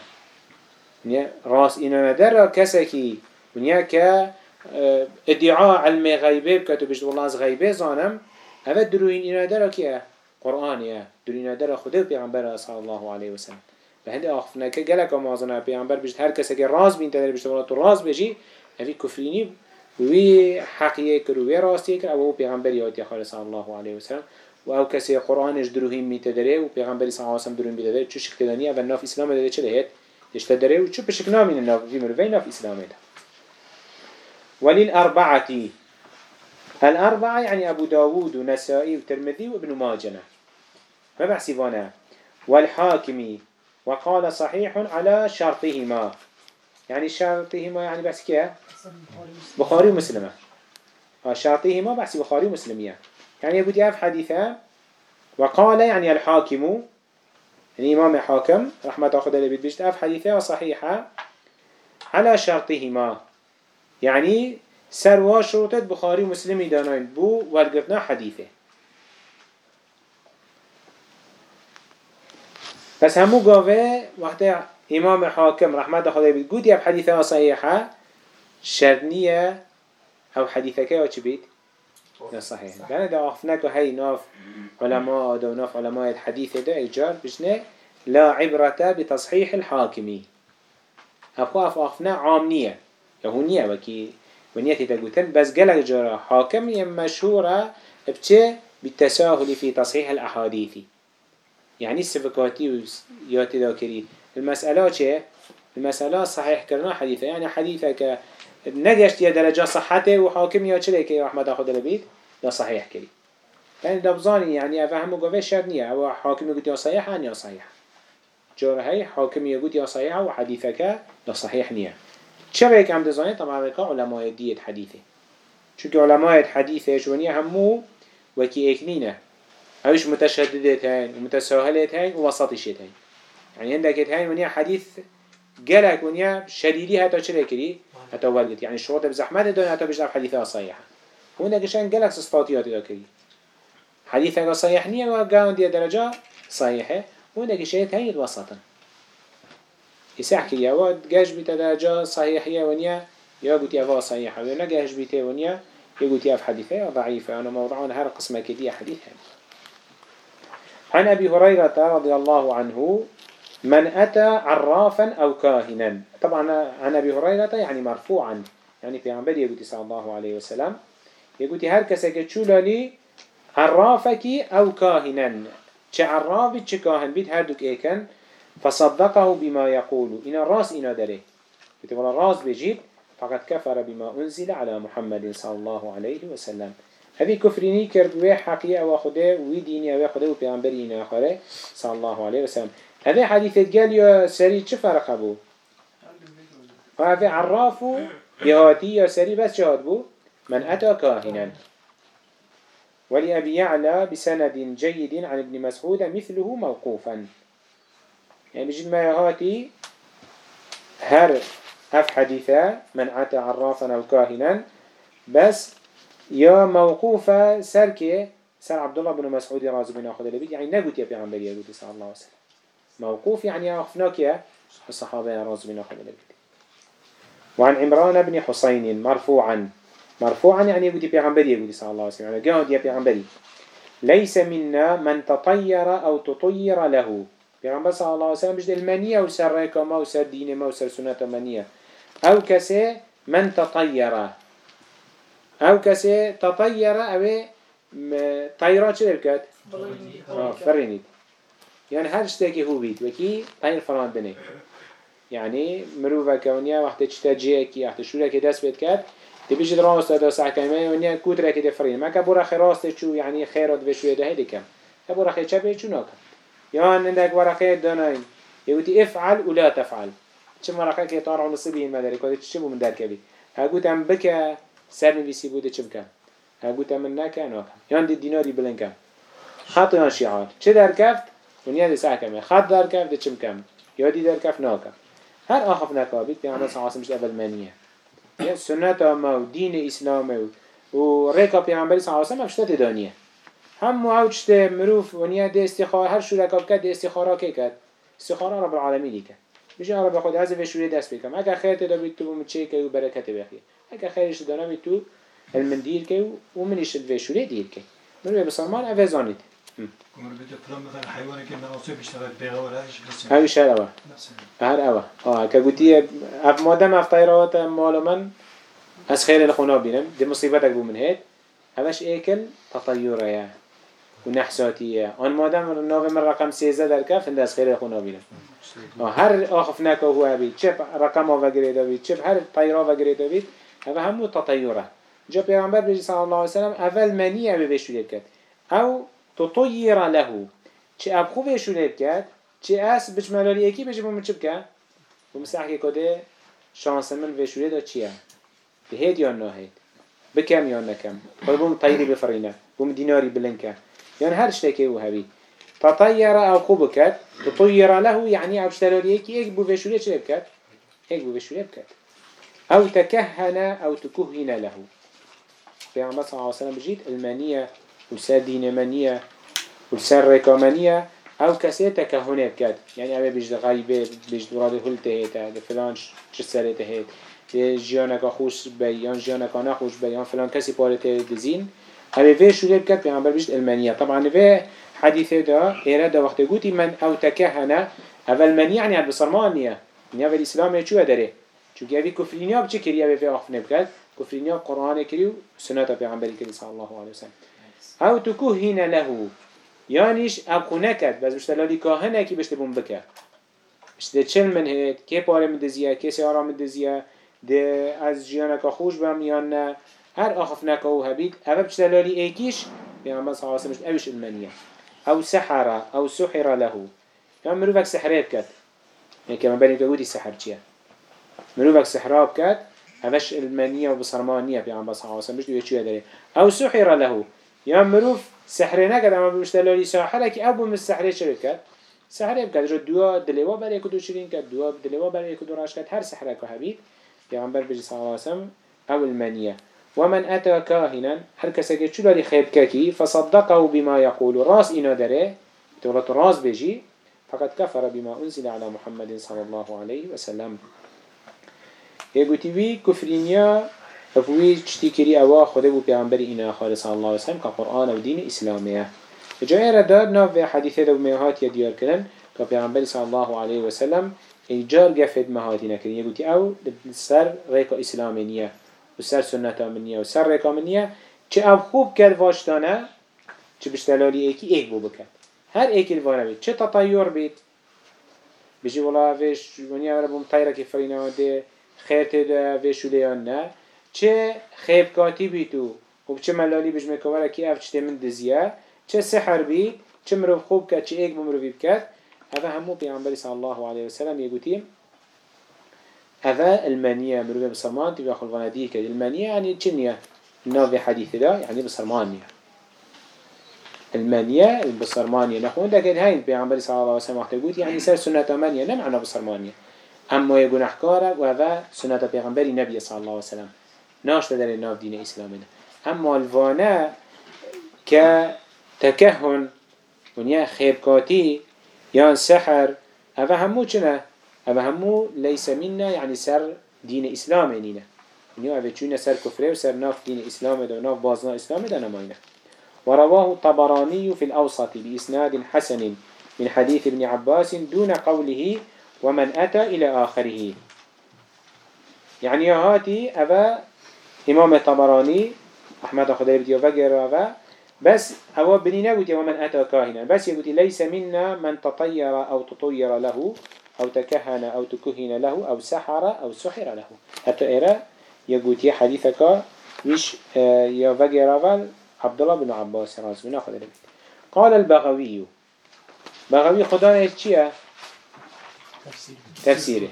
راس إنا ندر كسكي ونيا ك آه، ادعاء علم غيبه بكتو بجد والله از غيبه زانم. هذا دروين إنا ندر كيه قرآن يا دنیا در خدا و پیغمبر صلی الله علیه و سلم به هندی آخفنا که گلک آمازنا پیغمبر بجد هر کسی که راز بین تدری بجد تو راز بجی اوی کفرینی وی حقیه کرو وی راستی کر أو پیغمبر یادی خالص الله علیه و سلم و أو کسی قرآنش دروهیم می تدری و پیغمبری صلی الله علیه و سلم دروهیم بیدره چو شکل و ناف اسلام داده چه دهید يشتدري وشو بشك نامين الناف في مرفين في إسلامه وللأربعة الأربعة يعني أبو داود ونسائي وترمذي وابن ماجنة ما بحسبنا والحاكمي وقال صحيح على شرطهما. يعني شرطهما يعني بس كيه بخاري ومسلمة. آه، شرطهما بحسي بخاري ومسلمية. يعني يقول ياف حديثة وقال يعني الحاكم يعني إمام حاكم رحمة أخذ اللي بيت أف حديثة صحيحة على شرطهما يعني سروا شروطة بخاري ومسلمي دانين بو ورقتنا حديثة. بس همو قاوه وقت إمام حاكم رحمة خدا بيت قد يب حديثة صحيحة شرنية أو حديثة كي چه بيت؟ صحيح يعني دا اخفناك هاي ناف علماء دا ناف علماء الحديثة دا اجار بجنه لا عبرة بتصحيح الحاكمي أخو أف أخفنا عامنية يهونية وكي ونيتي تقولتن بس قلق جرى حاكم مشهورة بچه بالتساهل في تصحيح الأحاديث يعني السفكاتي وياتي ذاكري المسألة چه؟ المسألة صحيح كرنا حديثة يعني حديثة ك نجشت يا درجة صحته وحاكم يا چلي كي رحمة أخذ البيت لا صحيح كري يعني دبزاني يعني أفهم قوي شرنية أو حاكم يقول يا صحيح أن يا صحيح جور هاي حاكم يقول يا صحيح وحديثك لا صحيح نية شبك عم دزاني طبعا بك علماء دية حديثة شو علماء حديثة شونية همو وكي إكنينه هايش متشددت هاين ومتساهلت هاين ووسطيشت هاين يعني عندك هاين ونيا حديث جلك ونيا شديدي هتا شري كري هتا ولدت يعني الشروط بزحمة دون هتا بجنب حديثها صحيحة. وعندك شان جلك صفاتيات دا كري. حديثها صحيح نية وقاون دي درجة صحيحة. وعندك شيء هاين وسطا يسحكي يا واد جاش بيت درجة صحيحة ونيا يا قلت يا صحيحة ولا جاش بيت ونيا يقول يا في حديثة ضعيفة. أنا موضوعنا هر قسمة كدي حديثها عن أبي هريرة رضي الله عنه من أتى عرافا أو كاهنا. طبعا عن أبي هريرة يعني مرفوعا. يعني في عمبر يقول صلى الله عليه وسلم يقول هر كسك لي عرافك أو كاهنا عرافي چه كاهن بيت إيكن فصدقه بما يقول إن الراس إنا داره. يقول الراس بجيب فقد كفر بما أنزل على محمد صلى الله عليه وسلم. هذه كفريني كرد وي حقيقة أو خده وي ديني أو خده و پیغمبري إنا آخره صلى الله عليه وسلم. هذه حديثة قال يا سري چه فرق بو؟ هذا عرافو يهاتي يا سري بس شهاد بو؟ من أتى كاهنا. ولأبي يعلى بسند جيد عن ابن مسعود مثله موقوفا. يعني بجد ما يهاتي هر هف حديثة من أتى عرافا أو كاهنا بس يا موقوفة سر كي سر عبد الله بن مسعود رازي بن أخذ يعني نقول يا بيعمر يا صلى الله عليه وسلم. موقوف يعني أخفناك يا الصحابة رازي بن أخذ لبيت وعن عمران بن حسين مرفوعا. مرفوعا يعني يقول بيغمبري يقول صلى الله عليه وسلم. قاعد يا بيغمبري. ليس منا من تطير أو تطير له. بيغمبر صلى الله عليه وسلم بجد المنية وسر ريكا ما وسر دين ما وسر سنة منية أو كسي من تطير. أو كسي تطير أو طيرات شو بكت؟ يعني هر شتێکی هوویت وەکی پیر فەران بنێ. یعنی مرۆڤەکە ونیە وەختە چتە جەیەکی وەختە شوورێکی دەست بێت کرد دبیشت ڕاستە دە ساکەمە ونیە کوترێکی دەفرین. مەکە بۆ ڕخی ڕاستێ چوو یعنی خێرات بێ شوێ دەهێ دەکەم کە بۆ ڕخی چەپێ چوو ناکەم. یان عندك ورقة دونين يقولي افعل ولا تفعل. كم ورقة كي على نصيبين ما ذلك وده تشبه من ذلك بي هقول أم بكا سر نبيسي بوده كم كان هقول أم ناكا ناكا يان دي ديناري بلن كان خطو يان شعار چه در كفت ونیا دی سعی کمی خط در کف دی کم. یادی در کف ناکف هر آخه نکابید پیامبر صلی الله علیه اول منیه. یه سنت ما و دین اسلام و و رکا پیامبر صلی الله علیه و دانیه. هم معوجت مروف ونیا دی استخاره هر شرکا کرد دی استخارا که کرد؟ استخاره رب العالمین کرد. میشه رب خود از وشوری دست بکم. اگر خیرت دبی تو بم که او برکت بخیر. اگر خیرش دانمی تو المندیر که او منیش وشوری دیر که. مروی بسلمان اوزانید هاي شهر أوه هر أوه آه كقولتي أف مادام أف طيرات مال من أس خير الخنا بينم دي مصيبتك بو من هيد هذاش إيكل تطيرة يا ونحساتية أن مادام نوع من رقم سيزة در كف هند أس خير الخنا بينم آه هر آخفناك هو أبي شب رقم وغيره دبي شب هر طيرة وغيره دبي هذا هم تطيرة جاء پیغمبر بيجي صلى الله عليه وسلم أول منية بيشوية كت أو تطير له. چه اب خوبه شونه بکد چه اس بجملالی اکی بجه بوم چه بکد بوم سحکی کده شانس من و شونه دا بهید یا نهید بکم یا نکم؟ خود بوم طیری بفرینه بوم دیناری بلنکه يعني هر شتكي هو هبي تطير أو خوبكت تطير له يعني اشترالي اكي ايك بو فيشولي چه بكت ايك بو فيشولي بكت أو تكهن أو تكهن له. في عمد صلى الله عليه وسلم بجيت المانية وسر دينمانية وسر ركامانية أو كسي تكهنه بكد يعني اوه بجد غيبه بجد وراد هل تهيته ده فلان چه سره تهيت ده جيانك خوش بيان جيانك نخوش بيان فلان كسي پارته دزين اوه في شوله بكد پیغمبر بجد المانية طبعا في حديثه ده ايره ده وقت قوتي من أو تكهنه اول من يعني عد بصرمانية يعني اول اسلام چوه داره چونکه اوی کفرینیا بچه کری اوی فی آخفنه بکد قرآن کری و سنت پیغمبری کری صلی الله علیه وسلم. أو تكهن له. یانیش ابخو نکد بس بشتلالی کاهنه کی بشته بون بکه. بشته چل من هید که پاره مدزیه که سیارا مدزیه ده از جیانکا خوش بم یا نه؟ هر آخف نکاو هبید. أو بشتلالی ایکیش؟ پیغمبر صلی الله علیه اوش المنیه أو سحر أو سحر له. يعني مروفك سحره بكت يعني كما بني تقولي سحر چيه مروفك سحره بكت هذاش المنية وبصرمانية في عم بصحة وسلم مش دوية داري أو سحر له. يا مروف سحر نكد اما بمشتلالي ساحره كي ابو من السحر شركت سحر بكد جو دوا دلوا بري كدو شرين كد دوا دلوا بري كدو راش كد هر سحر كهبيت پیغمبر بجي صلى الله وسلم أو المنية ومن أتى كاهنا هر كسا شو لاري خيب كاكي فصدقه بما يقول راس إنا داره. تغلط راس بيجي فقد كفر بما أنزل على محمد صلى الله عليه وسلم يقول تبي كفرينيا فوی چتی کری اوا خدا بو پیامبری اینا خالص الله و سلم که قرآن و دین اسلامیه. جای را داد ناف به حدیثه دو میهات یا دیار کردن که پیامبری صلی الله علیه و سلم ایجار گفت مهاتی نکردن. یه گوتی أو سر ریکا اسلامی نیه و سر سنت منیه و سر ریکا منیه چه أو خوب کرد واشتانه چه بشتلالی ایکی ایک بو بکرد. هر ایکی الوانه بید چه تطیر بید؟ بجی ولا فيش ونيا ولا بوم طيرة كيف فرينا ده خير تدا فيش وليان نه. چه خیب کاتی بی تو و چه ملالی بجمه کوره کی اف چته من دزیه؟ چه سحر بی؟ چه مروف خوب کرد چه ایک بمروفی بکرد هذا همو پیامبری صلی الله علیه وسلم يقولين هذا المانية مروفة بسرمان تبقى خلفنا دي كده المانية يعني جنية نوفي حديث ده يعني بسرمانية المانية البصرمانية نحن ده كده هين بيعمل صلى الله عليه وسلم وقت يقول يعني سر سنة مانية نمعنا بصرمانية أما يقول أحكارك وهذا سنة بيغمبري نبي صلى الله عليه وسلم. ناش در ناف دين إسلامنا أما الوانا كتكهن ونيا خيبكاتي يان سحر أفا همو چنا أفا همو ليس منا يعني سر دين إسلام نينا نيو أبي چون سر كفره وسر ناف دين إسلام ده وناف بازنا إسلام ده نماينه. ورواه الطبراني في الأوسط بإسناد حسن من حديث ابن عباس دون قوله ومن أتى إلى آخره. يعني هاتي أبا إمام الطبراني أحمد خدير بديو فقر بس هو بنينا قلت ومن أتى كاهنا بس يقول ليس منا من تطير أو تطير له أو تكهن أو تكهن له أو سحر أو سحر له حتى إرى يقول حديثك مش آه، يا فقر عبد الله بن عباس رضي الله عنه قال البغوي بغوي خدا چیه؟ تفسيره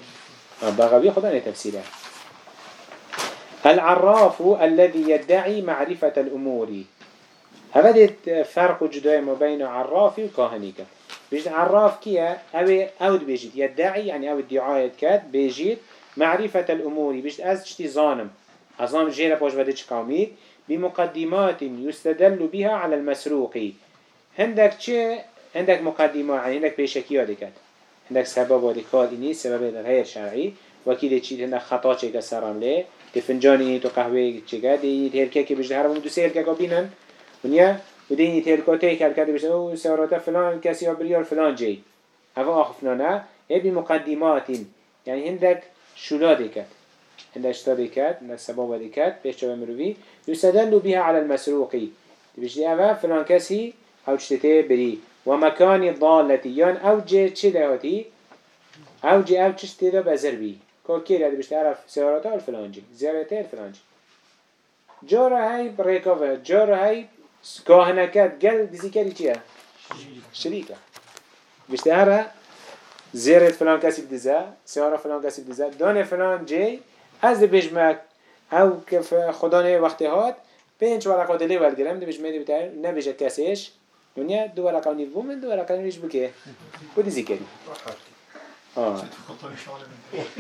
بغوي خدا تفسيره العراف الذي يدعي معرفة الأمور. هذا فرق جداء ما بين عراف وكاهنيك. بيجد عراف كيا أو أود بيجد يدعي يعني أو ادعاء كات بيجد معرفة الأمور. بيجد أز تشتي ظانم أظام جيرا باش بدي قومي بمقدمات يستدل بها على المسروق. عندك چه؟ عندك مقدمة يعني عندك بيشكية دكات عندك سبب ودكات إني سبب غير شرعي. وكيد چيت هنا خطا چه كسرام ليه تفنجاني تو قهوه چه دي تهركه که بجده هرمون دو سه هركه كابينن ونيا وديني تهركه تيك هركه دي بجده أو سيارات فلان كسي بريال فلان جي هفا آخفنانا هي بمقدمات يعني عندك شلا دكات عندك اشتا دكات عندك سبب دكات بيش چه مروي يستدل بها على المسروقي بجده هفا فلان كسي أو چتته بري ومكان الضالة يان أو جي چه دهاتي أو جي أو چشته ده بزر بي كل كير هذا بيشتغل عرف سيارته الفلانجي زيارته الفلانجي جارة هاي بريكوفة جارة هاي كاهنكات قل دزي كاري چيه شريكة بيشتغل زيارة فلان كسي بدزا سيارة فلان كسي بدزا دان فلان جي از بيجمك أو كيف خدا نه وقت هات پنج ورقه دلی ولگرم دی بيجمه دی بتاع نبيجه كاسيش دنیا دو ورقه نیو من دو ورقه نیش بکه بودی زیکری آه.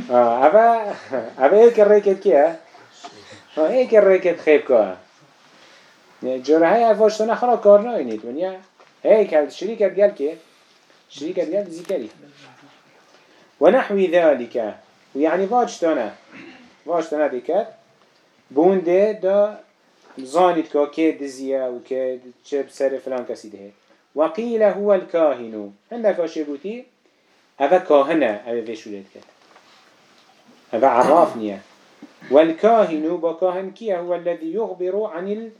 اوه اوه ایک ریکت کیه؟ آه ایک ریکت خیب که. جوره های افواش تو نخرا کار ناینید ونیا ایک شریکت گل شريكة و كي شريكة که و یعنی ذلك ويعني واجتنا واجتنا بكات بونده دا زانید که که دزیه و که چه بسر فلان کسی ده وقیل هو الكاهنو هندکاشه بوتی؟ هذا كاهنة هذا في شولت كت هذا عراف والكاهن بكاهن كي هو الذي يخبر عن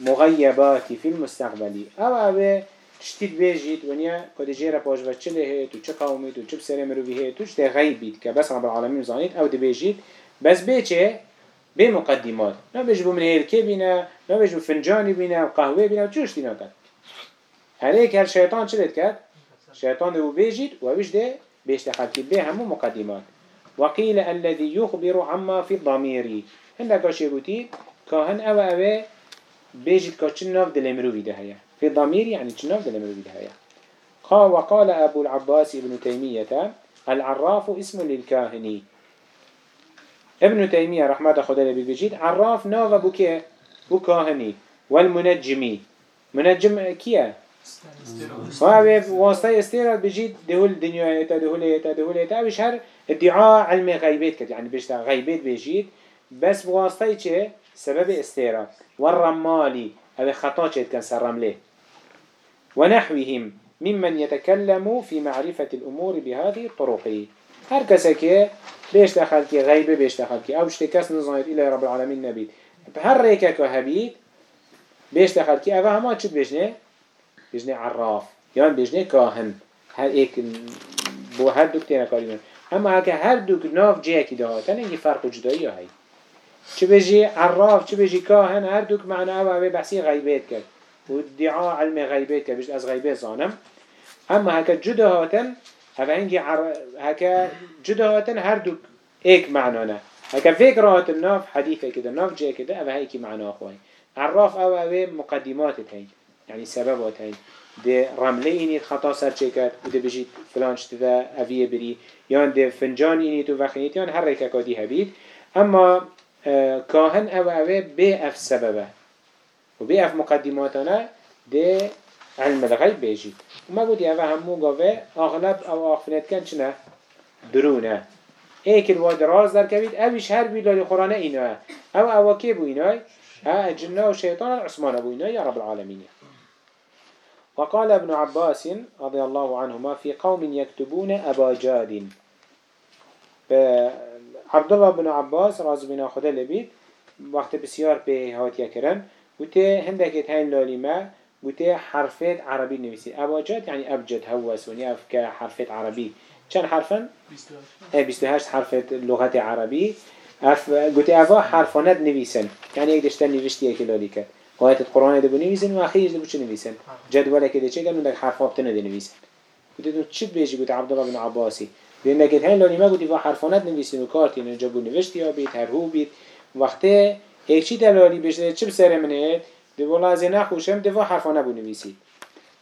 المغيبات في المستقبل. أو أو تشتيت بيجيت ونيا قد جيرا باش بچله هيت و چه قوميت و چه بسره هيت و چه غيبيت كبس رب العالمين زانيت أو دي بيجيت بس بيچه بمقدمات نا بيجبو من هيركي بينا نا بيجبو فنجاني بينا و قهوه بينا و چوش كت هريك هر بيجيت و بيش ده بيشتغل به همو مقدمات. وقيل الذي يخبر عما في الضمير. هندك اشي قوتي كاهن أو أو بيجد كا ناف دلمروي ده هيا في الضمير يعني چناف دلمروي ده هيا قال وقال أبو العباس ابن تيمية العراف اسم للكاهن. ابن تيمية رحمة خدا لبي بيجيد عراف ناف بوكي بكاهني والمنجمي. منجم كيه وهذا واسطة استيرا بيجي دهول دنيا تا دهول تا دهول تا بيش هر ادعاء علم غيبات كت يعني بيش غيبات بيجيد بس بواسطة چه سبب استيرا والرمالي هذا خطأ چه كان سرمله ونحوهم ممن يتكلم في معرفة الأمور بهذه الطرق. هر كسكي بيش دخل كي غيبه بيش دخل كي أو اشتكاس نظاهر إلى رب العالمين نبيت. بهر ريكا كهبيت بيش دخل كي اوه هما چود بيشنه؟ بيجني عراف يعني بيجني كاهن. هر ایک بو هر دوك تينا كارينا أما هكا هر دوك ناف جيه كده هاتن يجي فرق جدائي هاي. چه بيجي عراف چه بيجي كاهن هر دوك معنا أو أو بحثي غيبات كد وادعاء علم غيبات كد بيجي از غيبات زانم. أما هكا جدا هاتن هكا هنجي عر... هكا جدا هاتن هر دوك إيك معنانا هكا فكرة الناف حديثة كده ناف جيه كده أو هيكي معنا أخوي عراف أو أو مقدمات هاي. يعني سببات هاي ده رمله اینی خطا سر کرد. و ده بجید فلان شده اویه بری. یا ده فنجان اینی تو وقیت یا هر ریکه کادی هبید. اما اه، کاهن او اوه سببه. و به اف مقدماتانه ده علم الغیب بجید و ما گوتی اوه همو گاوه اغلب او آخفنت کن چنه؟ درونه. ایک الواد راز در کبید اویش هر بید لالی قرآن اینه. او او کی بو اینه ها الجنة والشيطان العثمان ابو اینه یا رب العالمين وقال ابن عباس رضي الله عنهما في قوم يكتبون أبا جاد عبد الله بن عباس راز بنا خدا لبيت وقت بسيار به هات يكرن وتي هندك هاي لاليما وتي حرفات عربي نويسي أبا جاد يعني أبجد هوس ونياف كحرفات عربي كان حرفا؟ 28 حرفات لغة عربي قلت افا حرفانات نويسن يعني ايك دشتن نوشتي ايك آيات القرآن ده بنویسن و آخرش ده بچه نویسن جدوله که ده چه ده حرفا بتنه ده نویسن گوته تو چی بیشی گوته عبدالله بن عباسی. بین نکت هین لانی ما گوتی و حرفانت نویسن و کارتی نجا بو نوشتی ها بید بید وقتی ایک چی دلالی بشه؟ چه بسر منه؟ ده والله از نخوشم ده و حرفانه بو نویسید.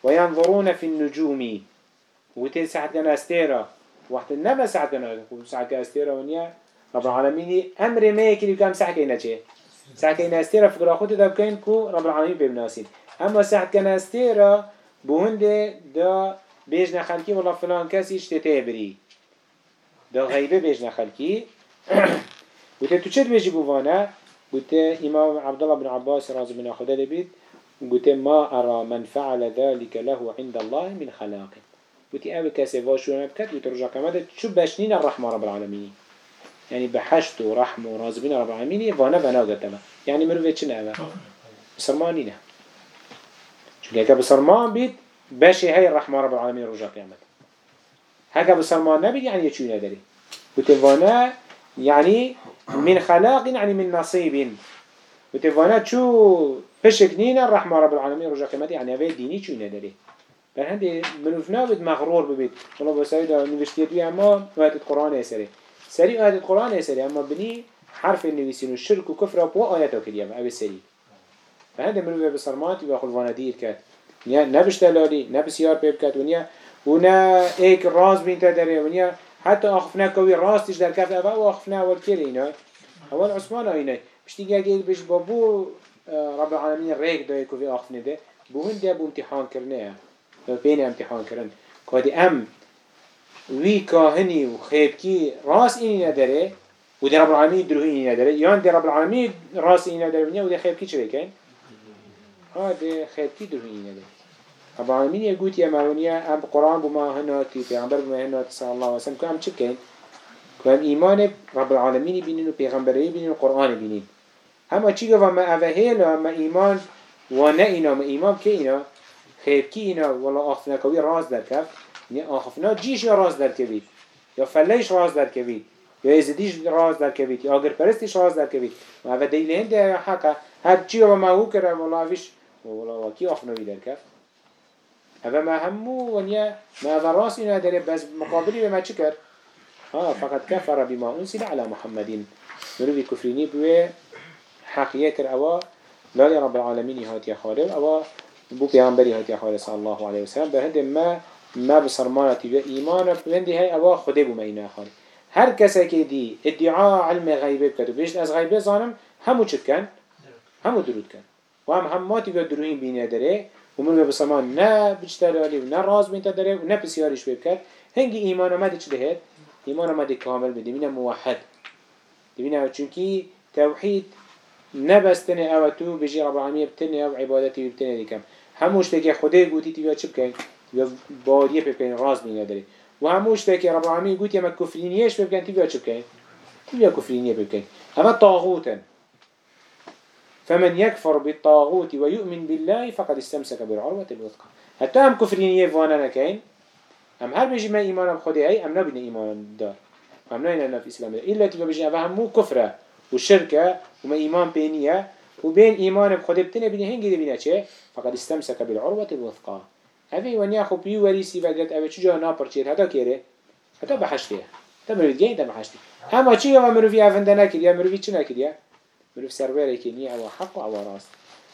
و ینظرون فی النجومی وقتی ساعت کن استیرا وقت نبا ساعت کن استیرا ونیا رب العالمین امر ما یکی کم ساعت کنه چه؟ ساعت كان استيرا فكرة خود دا بكين كو رب العالمين ببناسين اما ساعت استيرا بوهند دا بيجنا خلقي والله فلان كسي اشتتاه بري دا غيبه بيجنا خلقي وته تو چت بيجي بوانا قلت إمام عبد الله بن عباس رضي بن خدا لبيت قلت ما أرى من فعل ذلك له عند الله من خلاق قلت أبي كسي واشو نبكت وترجع كما شو بشنين الرحمة رب العالمين يعني بحشت ورحمة ورازبين رب العالمين وانا بنا قدما يعني مروفة چنه اوه بسرماني نه. چون هكا بسرمان بيت باشي هاي الرحمة رب العالمين رجع قيامت هكا بسرمان نبيت يعني يچو ندري وتفانا يعني من خلاق يعني من نصيب وتفانا شو فشك نينا الرحمة رب العالمين رجع قيامت يعني هذا ديني شو ندري بل هندي مروف نابد مغرور ببيت والله بسايدا نوشتيت ويا ما وقت القرآن يسري سري آيات القرآن يا سري أما بني حرف النويسين والشرك وكفر وقوة آياته كريم أبي سري فهذا مروي بسرمات ويأخذ فانادير كات نيا نبش تلالي نبس يار بيب كات ونيا ونا ايك راز بين تدري ونيا حتى أخفنا كوي راس تش در كف أبا وأخفنا أول كيرينا أول عثمان هنا مش تيجي أجيل بيش بابو آه، رب العالمين ريك ده يكون في أخفنا ده بوهن ده امتحان كرناه بين امتحان كرن كادي أم وی کاهنی و خیبکی راس اینی نداره و در رب العالمین درو اینی نداره. یا در رب العالمین راس اینی نداره. و در خیبکی چه بکن؟ ها در خیبکی درو اینی نداره. رب العالمین یه گوتی امرونیه ام قرآن بما هناتی پیغمبر بما هناتی صلی علیه وسلم که هم چه کن؟ که هم ایمان رب العالمین بینین و پیغمبری بینین و قرآن بینین. اما چی گفت؟ ما اوهیل و اما ایمان و نه اینا. ما ایمان که اینا؟ خیبکی اینا. والا آخفنکوی راز در کف. نه آخفنا جیش یا راز در کبید یا فلیش راز در کبید یا ازدیش راز در کبید یا اگر پرستیش راز در کبید و اوه دیل هنده حقا. هر چی رو ما هو کرده والله اویش والله واکی آخفنوی در کف؟ اوه ما همو ونیا ما اوه راس اینو داره بس مقابلی به ما چی کرد؟ ها فقط كفر بما أنزل على محمد. مروي كفريني بوي حقيقة كر أوا. لا رب العالمين هاتي خالد أوا بو بيغمبري هاتي خالد صلى الله عليه وسلم بهند ما ما بسرمانة تبقى إيمانه بندي هاي أوا خده بما إنا خالي هر کسی که دی ادعا علم غیبه بکد و بیشت از غیبه زانم همو چد کن؟ همو درود کن و هم هماتی که دروهین بینه داره و من بسرمان نه بجتلالی و نه راز بینته داره و نه بسیاریش بکد هنگی ایمان آمده چه؟ ایمان آمده کامل بده بینه موحد بینه چونکی توحید نبستنه او تو بجی رب العالمین بتنه او عبادتی بتنه دیکم هموش تگه خوده گوتی تیویا بکن؟ یا باریه بکن راز می نداره و هموش که رب العالمین گوت یا کفرینیش بکن تی بیا چه بکن تی بیا کفرینیه بکن اما طاغوتا فمن يكفر بالطاغوت ويؤمن بالله فقد استمسك بالعروة الوثقى. حتى هم كفرينية فانا نكين هم هر بيجي ما إيمان بخدي أي أم نبني إيمان دار. هم نبني في إسلام. إلا تبقى بيجي أفهم مو كفرة وشركة وما إيمان بينية وبين إيمان بتنه بيني هنجي دي بينه فقد استمسك بالعروة الوثقى. اوی ونیا خو پیو وریسی وگرد اوی چجا ناپرچید حتا کره حتا بحشتیه تا مروید گین تا بحشتی اما چی أو مروفی افنده نکریا مروفی چی نکریا مروف سروره که أو حق و أو راست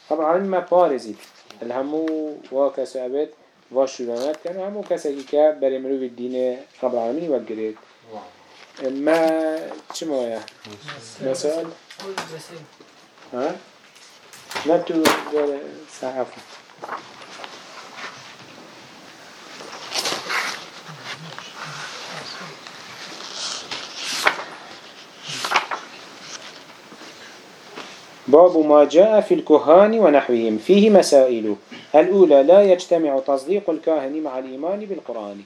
طبعا العالمین ما پارزید الهمو واکس و ابد و شلانت کن و همو کسی که برای مروف دین رب العالمین وگرید ما چه مویا مثال ها نه تو صحفه باب ما جاء في الكهان ونحوهم. فيه مسائل. الأولى لا يجتمع تصديق الكاهن مع الإيمان بالقرآن.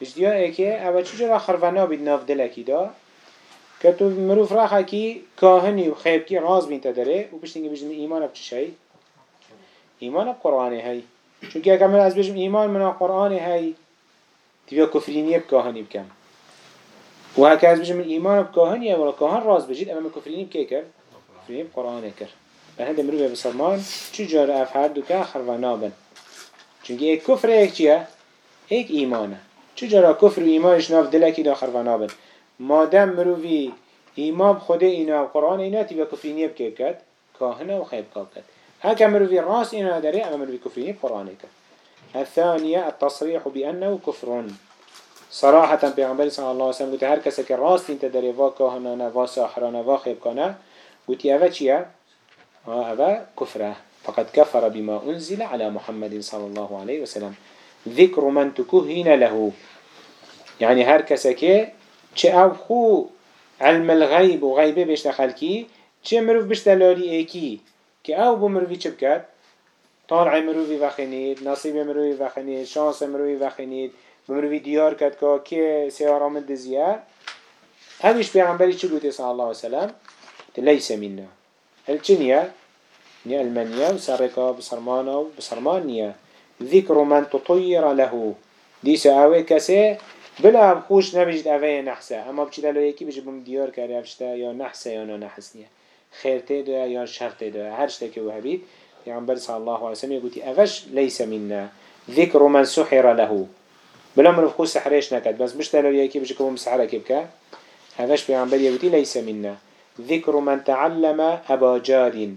بجديا ايكي اول چجرا خرفنا بدناف دلكي دا كتو مروف راخا كي كاهني وخيب كي راز بين تدري وبشتنجي بجن إيمان بچشي إيمان بقرآن هاي چون كي اكمل از بجم إيمان من القرآن هاي تبقى كفرينية بكاهني بكم وهكذا بجم إيمان بكاهني ولا كاهن راز بجد أما كفريني بكيكر فيهم قرآن كر بهند مروه بسلمان چو جار اف هر دو که خروانا بن چونکه ایک کفر ایک چیه؟ ایک ایمانه. کفر و ایمانش ناف دلك دا خروانا بن مادم مروی ایمان خود اینا و قرآن اینا تیبه کفرینی بکر کرد كاهنة وخيب كاكت هكا مروي راس إنا داري أما مروي كفريني بقرآنك الثانية التصريح بأنه كفر صراحة بيغنبري صلى الله عليه وسلم قلت هر كسك راس انت داري وا كاهنة وا ساحرانة وا خيب قلت أفا چيا أفا كفرة. فقد كفر بما أنزل على محمد صلى الله عليه وسلم. ذكر من تكهين له. يعني هر كسكي چه أو خو علم الغيب و غيبه بيشتخل كي چه مروف بشتلالي ايكي كي أو بو مروفي چه بكت طالع مروفي وخنيد نصيب مروفي وخنيد شانس مروفي وخنيد بمروفي ديار كت كا كي سيارة من دزيا همیش پیغمبری چه گوته صلی الله عليه وسلم؟ ليس منا. هل چنيا نيا المنيا وسرقا بسرمانا وبسرمان نيا ذكر من تطير له. ديس اوه كسي بلا خوش نبجد اوه نحسة. أما بچی لو یکی بجد بم دیار کرده افشته یا نحسة یا نحس نیه خیرته دو یا شرطه دو هر شته که وهبید پیغمبر صلی الله علیه وسلم يقول اوش ليس منا. ذكر من سحر له. بلا من خوش سحرش نكد بس مش لو يكي بجد بم سحرة كبكه اوش پیغمبر يقول ليس منا. ذكر من تعلم أبا جار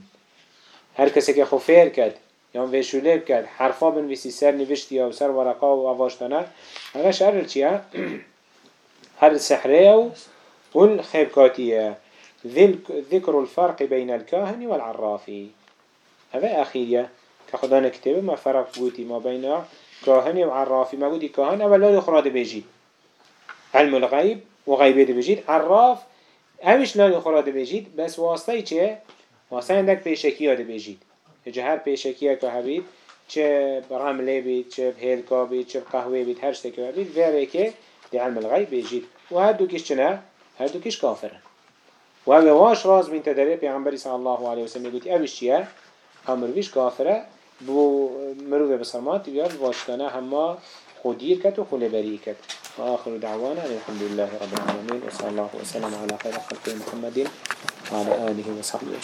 هر کسی که خفیر کد یا وی شوله بکرد حرفا بنویسی سر نوشتی یا سر ورقا و آواشتانه هذا شعر چیه؟ هر سحره و والخيبكاتية ذكر الفرق بين الكاهن والعرافي هذا أخيرية كخدان كتاب ما فرق بوتي ما بين كاهن وعرافي ما قلت كاهن أولا لا يخراد بيجي علم الغيب وغيبه بيجيد عراف همش لا يخراد بيجيد بس واسطة چه؟ واسطة عندك بيشكيه بيجيد هجه هر پیشکیه که هبید چه رمله بید چه هیلکا بید چه قهوه بید هر شته که بید ویره که دی علم الغیب بیجید و هر دو کش چنه؟ هر دو کش کافرن و اگه واش راز بین تدره پیغمبری صلی الله علیه وسلم گوتی اوش چیه؟ امر بیش کافره بو مروه بسرمات بیاد واشتانه همه خودیر کت و خلی بری کت وآخر دعوانا الحمد لله رب العالمين وصلى الله وسلم على خير خلق محمد وعلى آله وصحبه